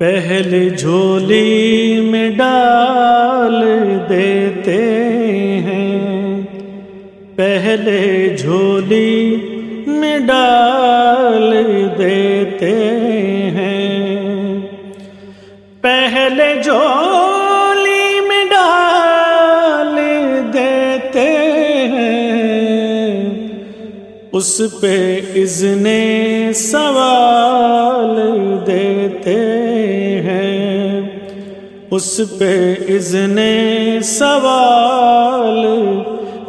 پہلے جھولی میں ڈال دیتے ہیں۔ پہلے جھولی میں ڈال دیتے ہیں۔ پہلے جھولی اس پہ اذن سوال دیتے ہیں۔ اس پہ اذن سوال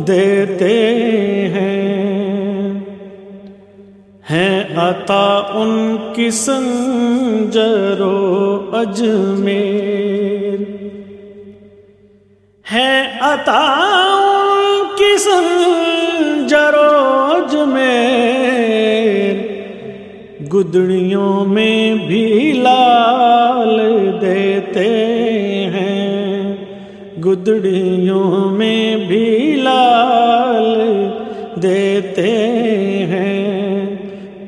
دیتے ہیں۔ ہیں عطا ان کی سنجر و اجمیر۔ ہے عطا ان کی سنجر و اجمیر، گدڑیوں میں بھی لال دیتے ہیں۔ گدڑیوں میں بھی لال دیتے ہیں۔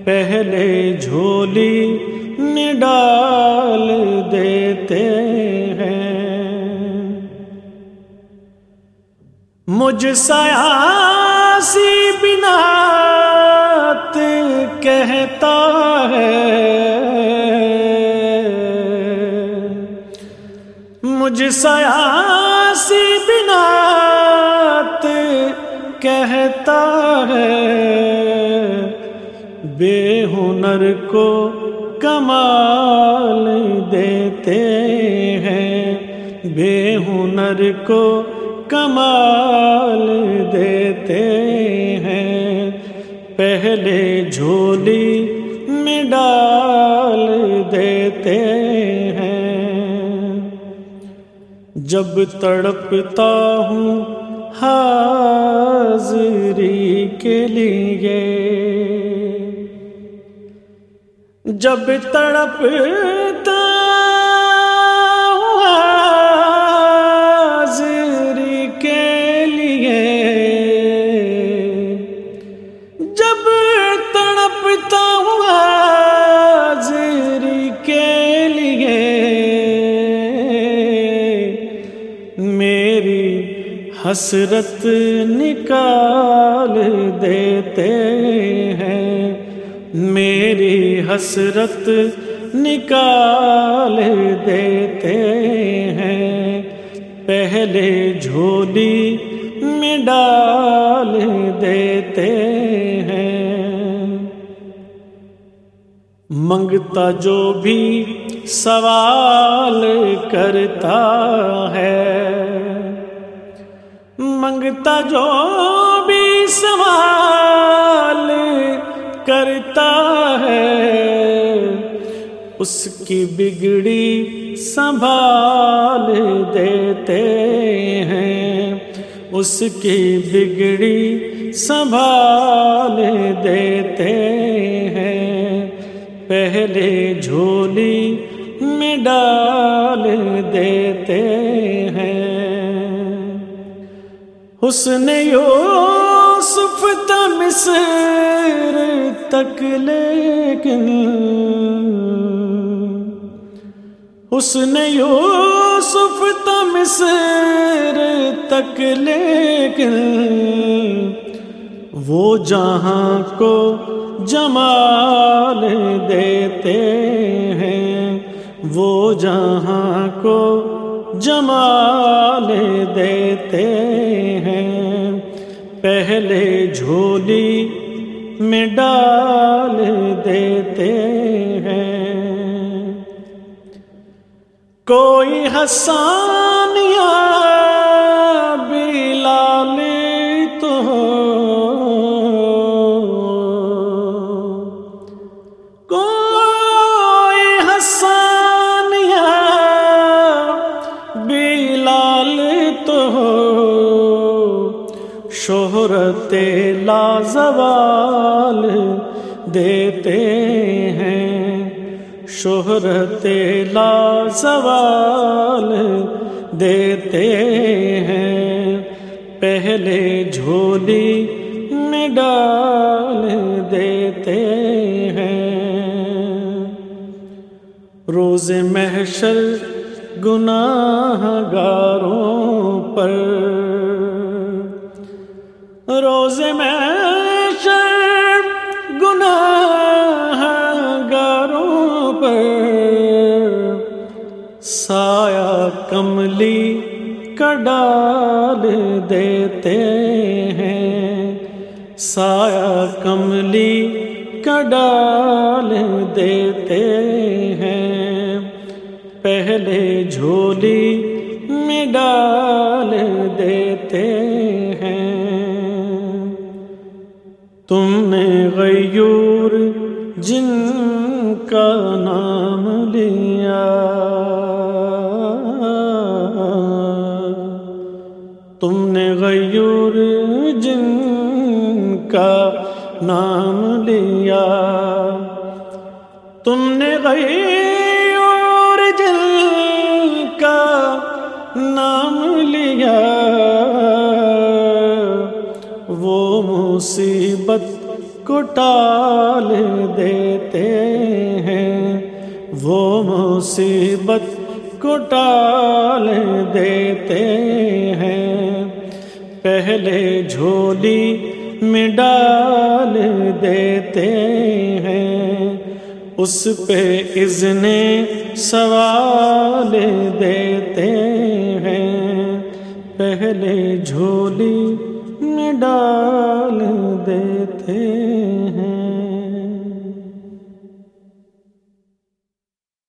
پہلے جھولی ڈال دیتے ہیں۔ مجھ سیاسی بنا کہتا ہے۔ مجھ سیاسی بنات کہتا ہے۔ بے ہنر کو کمال دیتے ہیں۔ بے ہنر کو کمال دیتے ہیں پہلے جھولی میں ڈال دیتے ہیں۔ جب تڑپتا ہوں حاضری کے لیے۔ جب تڑپتا حسرت نکال دیتے ہیں۔ میری حسرت نکال دیتے ہیں۔ پہلے جھولی میں ڈال دیتے ہیں۔ منگتا جو بھی سوال کرتا ہے منگتا جو بھی سوال کرتا ہے، اس کی بگڑی سنبھال دیتے ہیں۔ اس کی بگڑی سنبھال دیتے ہیں۔ پہلے جھولی میں ڈال دیتے حسن یوسف مصر تک لیکن حسن یوسف مصر تک لیکن وہ جہاں کو جمال دیتے ہیں وہ جہاں کو جمال دیتے ہیں۔ پہلے جھولی میں ڈال دیتے ہیں۔ کوئی حسان یا شہرت لا زوال دیتے ہیں۔ شہرت لا زوال دیتے ہیں۔ پہلے جھولی میں ڈال دیتے ہیں۔ روز محشر گناہ گاروں پر روز محشر گناہ گاروں پر سایہ کملی کڈال دیتے ہیں۔ سایہ کملی ڈال دیتے ہیں۔ پہلے جھولی میں ڈال دیتے ہیں تم نے غیور جن کا نام لیا۔ تم نے غیور جن کا نام لیا۔ تم نے غیر جل کا نام وہ مصیبت کو ٹال دیتے ہیں۔ وہ مصیبت کو ٹال دیتے ہیں۔ پہلے جھولی میں ڈال دیتے ہیں۔ اس پہ اذن سوال دیتے ہیں۔ پہلے جھولی ڈال دیتے ہیں۔